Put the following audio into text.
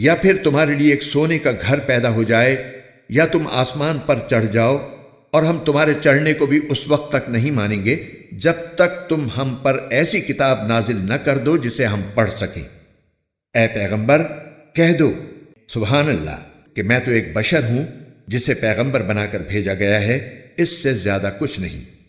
یا پھر تمہارے لیے ایک سونے کا گھر پیدا ہو جائے، یا تم آسمان پر چڑھ جاؤ، اور ہم تمہارے چڑھنے کو بھی اس وقت تک نہیں مانیں گے جب تک تم ہم پر ایسی کتاب نازل نہ کر دو جسے ہم پڑھ سکیں۔ اے پیغمبر، کہہ دو، سبحان اللہ، کہ میں تو ایک بشر ہوں جسے پیغمبر بنا کر بھیجا گیا ہے، اس سے زیادہ کچھ نہیں۔